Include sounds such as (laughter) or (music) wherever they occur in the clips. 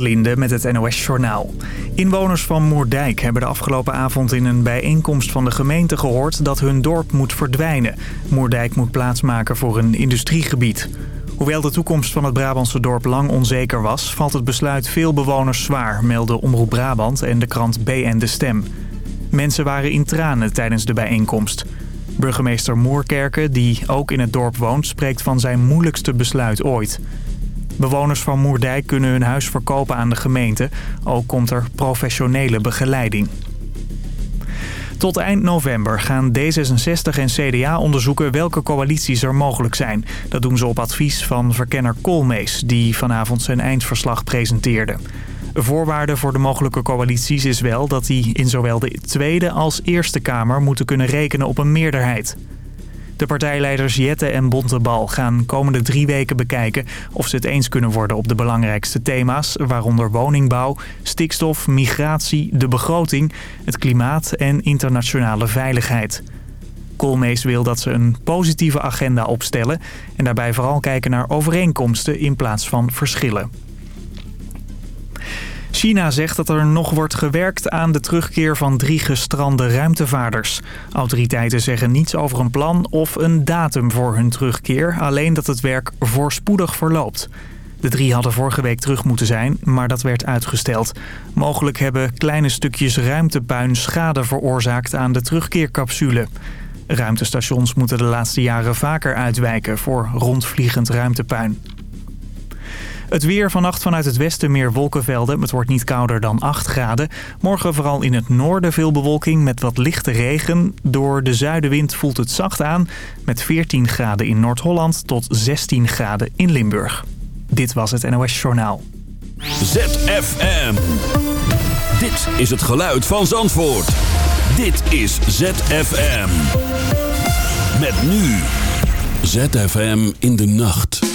Linde met het NOS-journaal. Inwoners van Moerdijk hebben de afgelopen avond in een bijeenkomst van de gemeente gehoord dat hun dorp moet verdwijnen. Moerdijk moet plaatsmaken voor een industriegebied. Hoewel de toekomst van het Brabantse dorp lang onzeker was... valt het besluit veel bewoners zwaar, melden Omroep Brabant en de krant BN De Stem. Mensen waren in tranen tijdens de bijeenkomst. Burgemeester Moerkerken, die ook in het dorp woont... spreekt van zijn moeilijkste besluit ooit. Bewoners van Moerdijk kunnen hun huis verkopen aan de gemeente. Ook komt er professionele begeleiding. Tot eind november gaan D66 en CDA onderzoeken welke coalities er mogelijk zijn. Dat doen ze op advies van verkenner Koolmees, die vanavond zijn eindverslag presenteerde. Een voorwaarde voor de mogelijke coalities is wel dat die in zowel de Tweede als Eerste Kamer moeten kunnen rekenen op een meerderheid. De partijleiders Jette en Bontebal gaan komende drie weken bekijken of ze het eens kunnen worden op de belangrijkste thema's, waaronder woningbouw, stikstof, migratie, de begroting, het klimaat en internationale veiligheid. Koolmees wil dat ze een positieve agenda opstellen en daarbij vooral kijken naar overeenkomsten in plaats van verschillen. China zegt dat er nog wordt gewerkt aan de terugkeer van drie gestrande ruimtevaarders. Autoriteiten zeggen niets over een plan of een datum voor hun terugkeer, alleen dat het werk voorspoedig verloopt. De drie hadden vorige week terug moeten zijn, maar dat werd uitgesteld. Mogelijk hebben kleine stukjes ruimtepuin schade veroorzaakt aan de terugkeercapsule. Ruimtestations moeten de laatste jaren vaker uitwijken voor rondvliegend ruimtepuin. Het weer vannacht vanuit het westen meer wolkenvelden. Het wordt niet kouder dan 8 graden. Morgen vooral in het noorden veel bewolking met wat lichte regen. Door de zuidenwind voelt het zacht aan. Met 14 graden in Noord-Holland tot 16 graden in Limburg. Dit was het NOS Journaal. ZFM. Dit is het geluid van Zandvoort. Dit is ZFM. Met nu. ZFM in de nacht.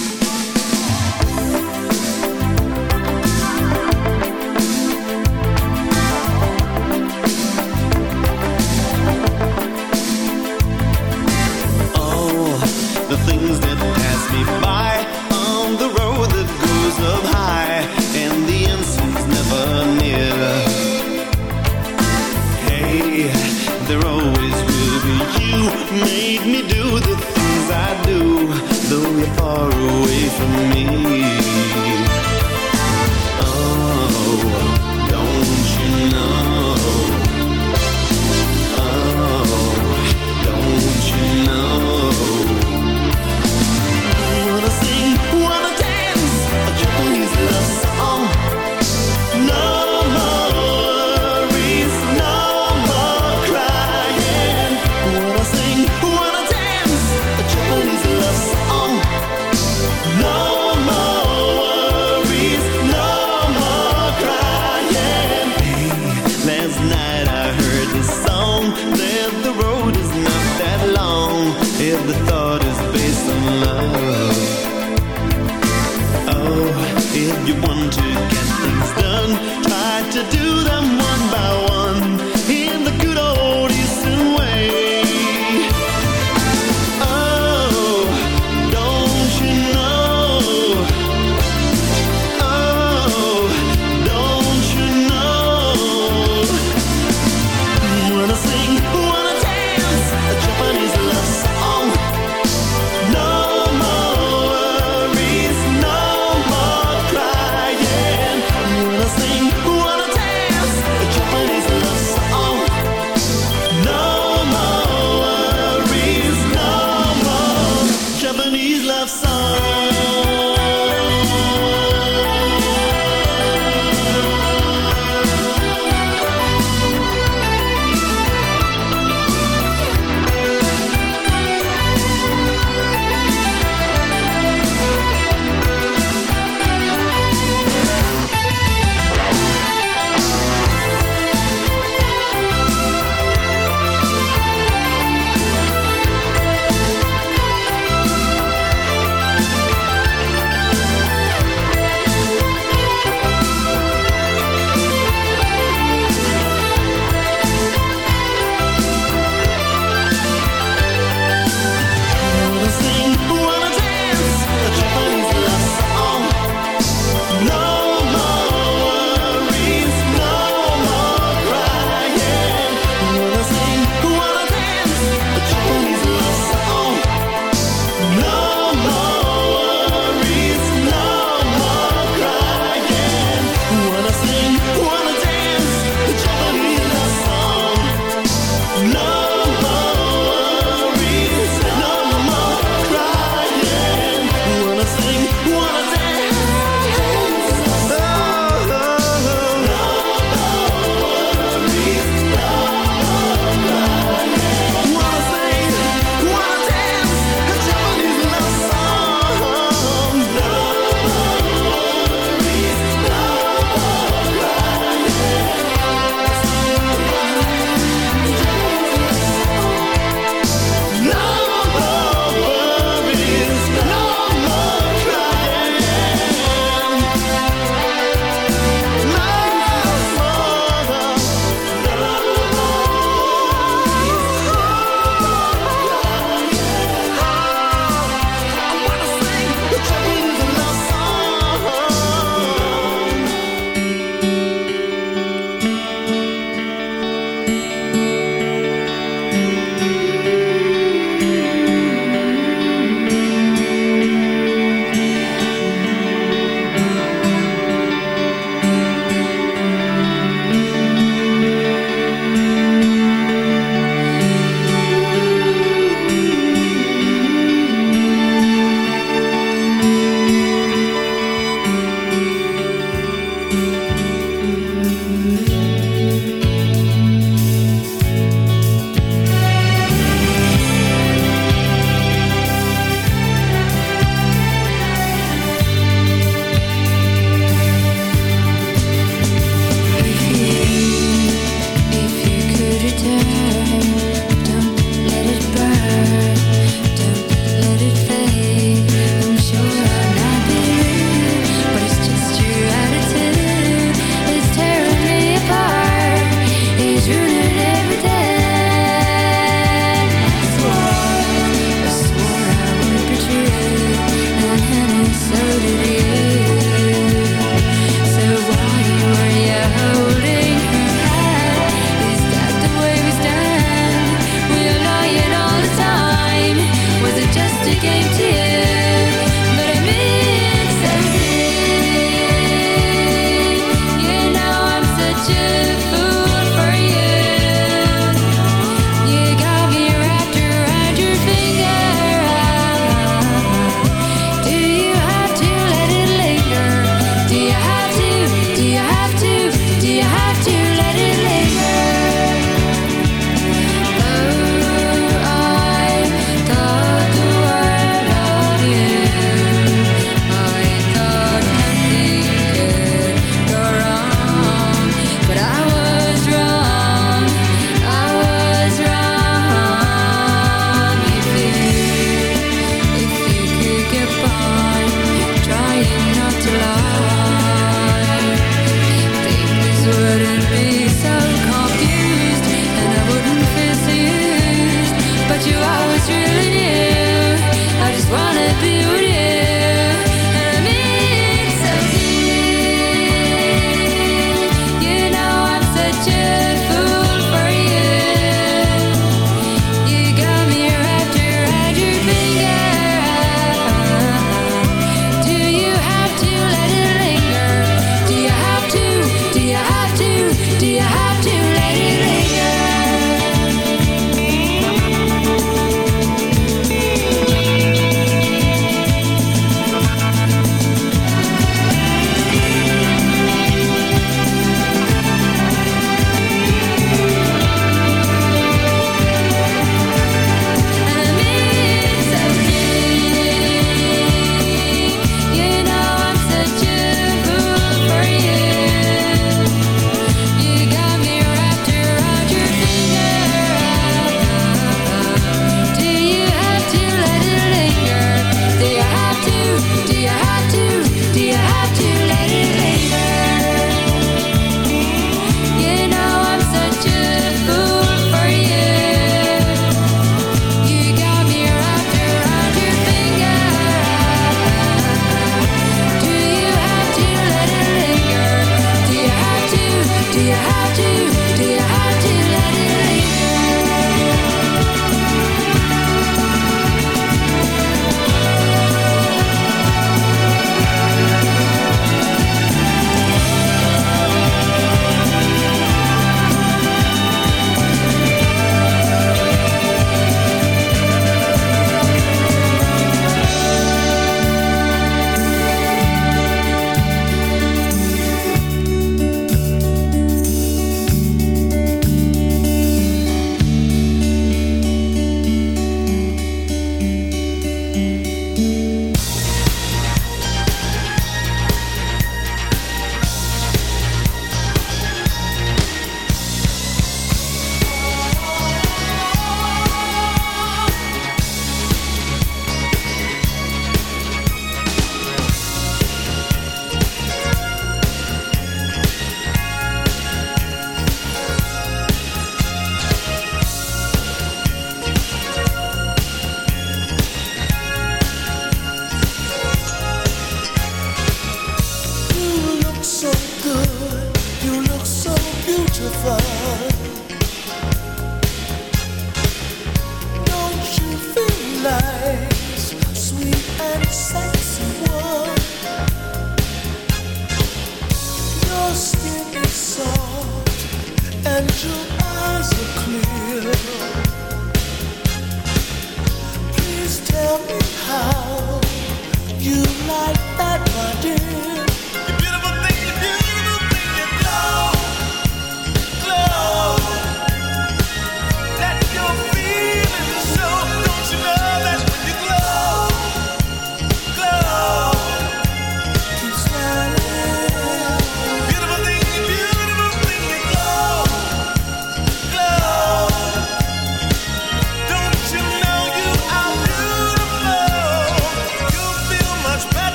the.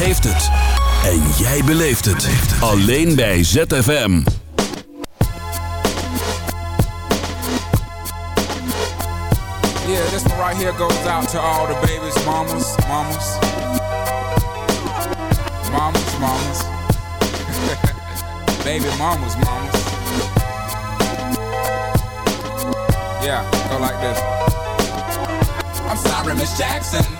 Heeft het. En jij beleeft het. Alleen bij ZFM. Yeah, this one right here goes out to all the babies, mamas, mamas. Mamas, mamas. (laughs) Baby mamas, mamas. Yeah, go like this. I'm sorry, Miss Jackson.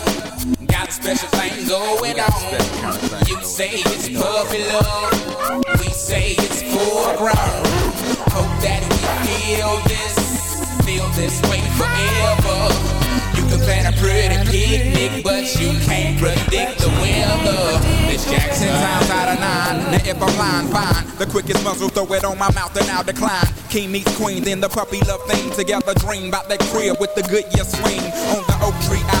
special thing going on. You say it's puppy love. We say it's full grown. Hope that we feel this, feel this way forever. You can plan a pretty picnic, but you can't predict the weather. Miss Jackson times out of nine. Now if I'm lying, fine. The quickest muzzle, throw it on my mouth and I'll decline. King meets queen, then the puppy love thing. Together dream about that crib with the good year swing. On the oak tree, I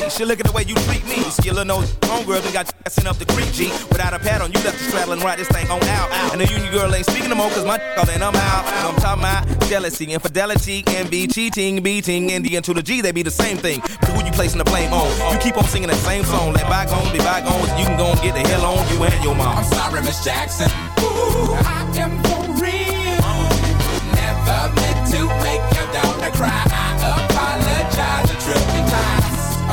Me. She look at the way you treat me. Little nose homegirl done got sent up the creek, G. Without a pad on, you left the straddle and ride this thing on out. And the union girl ain't speaking no more, cause my (laughs) all and I'm out. So I'm talking about jealousy, infidelity, envy, cheating, beating, and the to the G, they be the same thing. But who you placing the blame on? You keep on singing that same song. Let bygones be bygones, you can go and get the hell on you and your mom. I'm sorry, Miss Jackson. Ooh, I am for real. Never meant to make your daughter cry. I apologize a trillion times.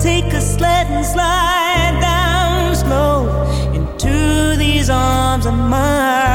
Take a sled and slide down slow into these arms of mine.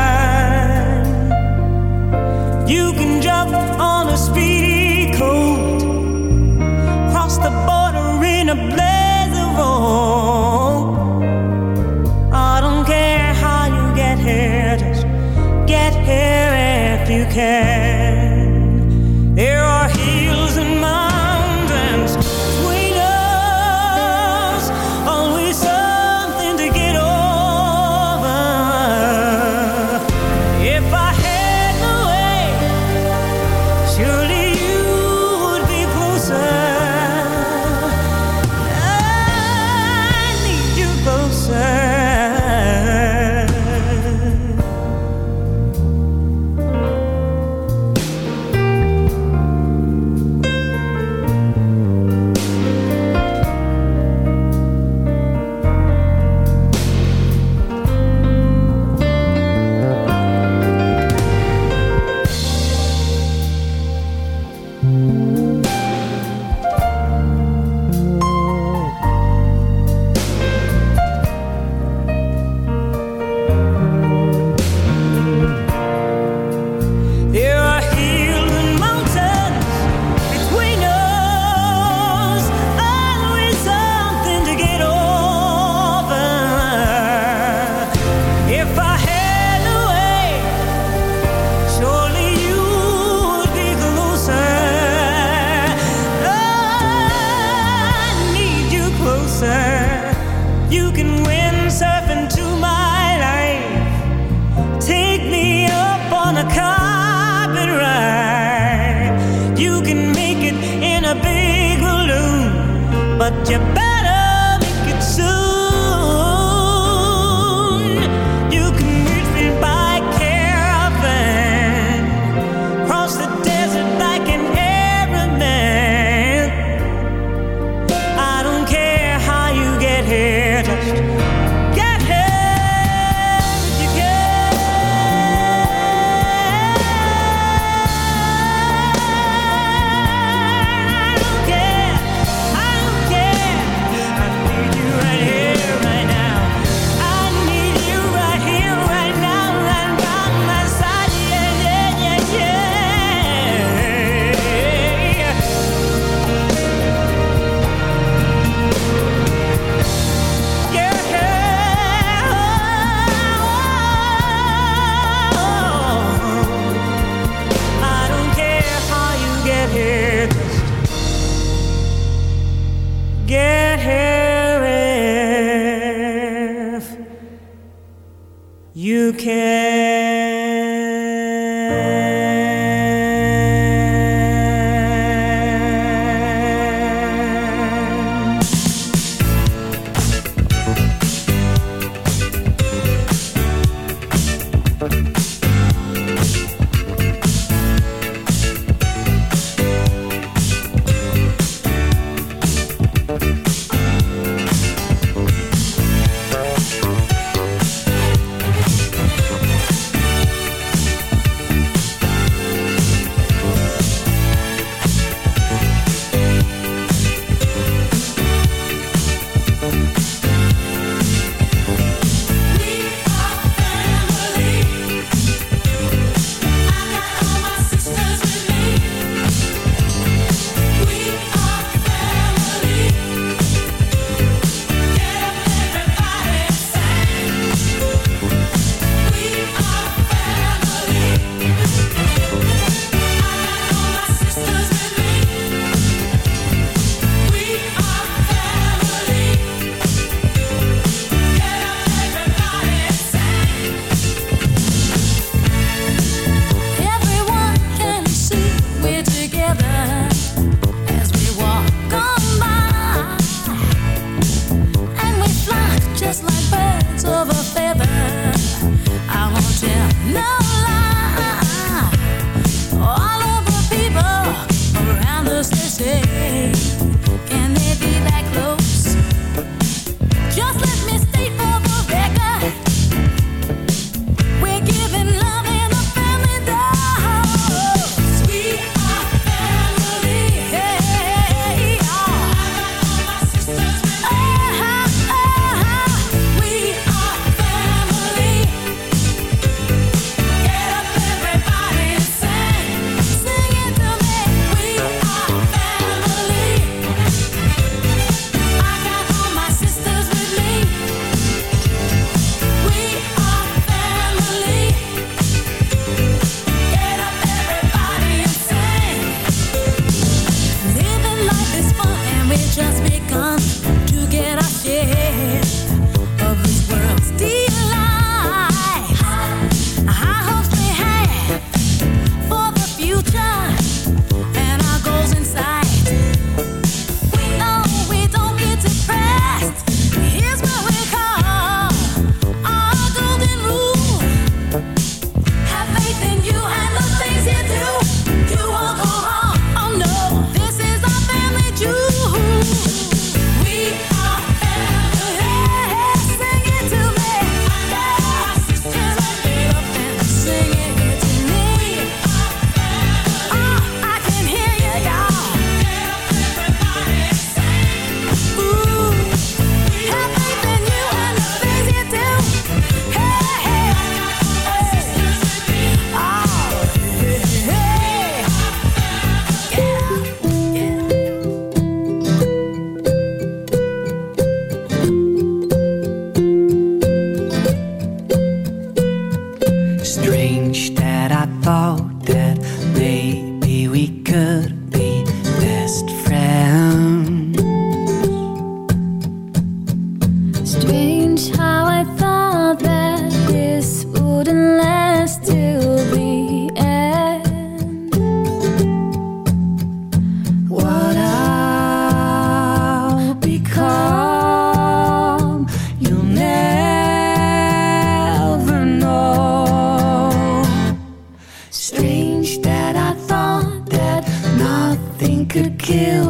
Kill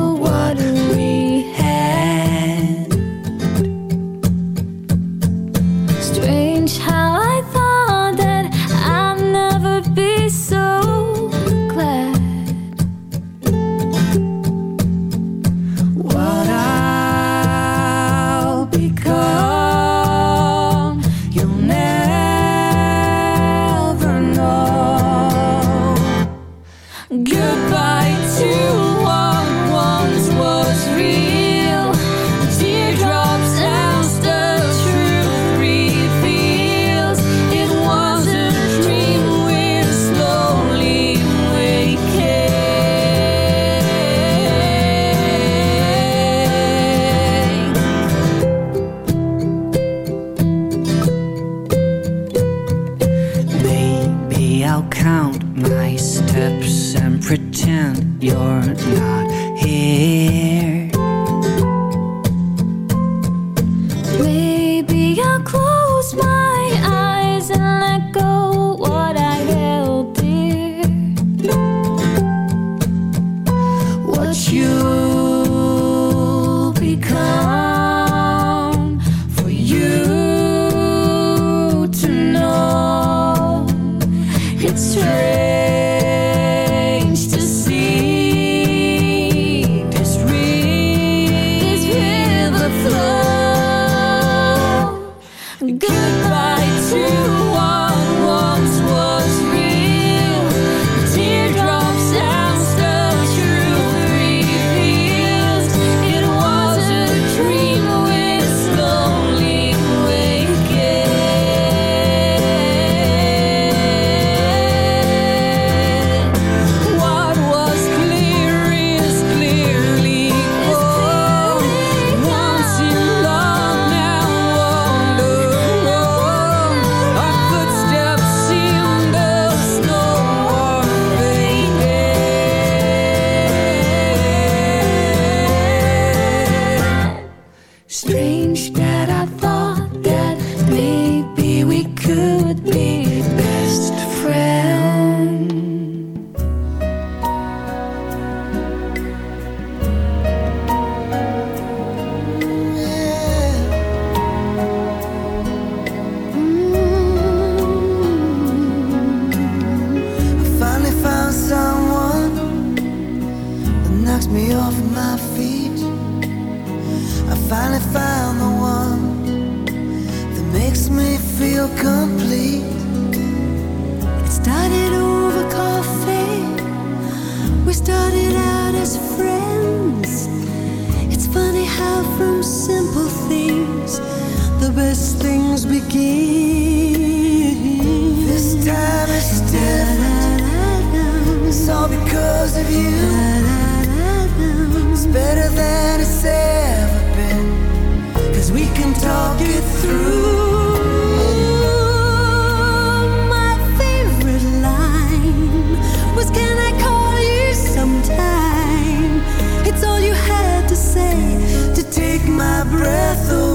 breath away.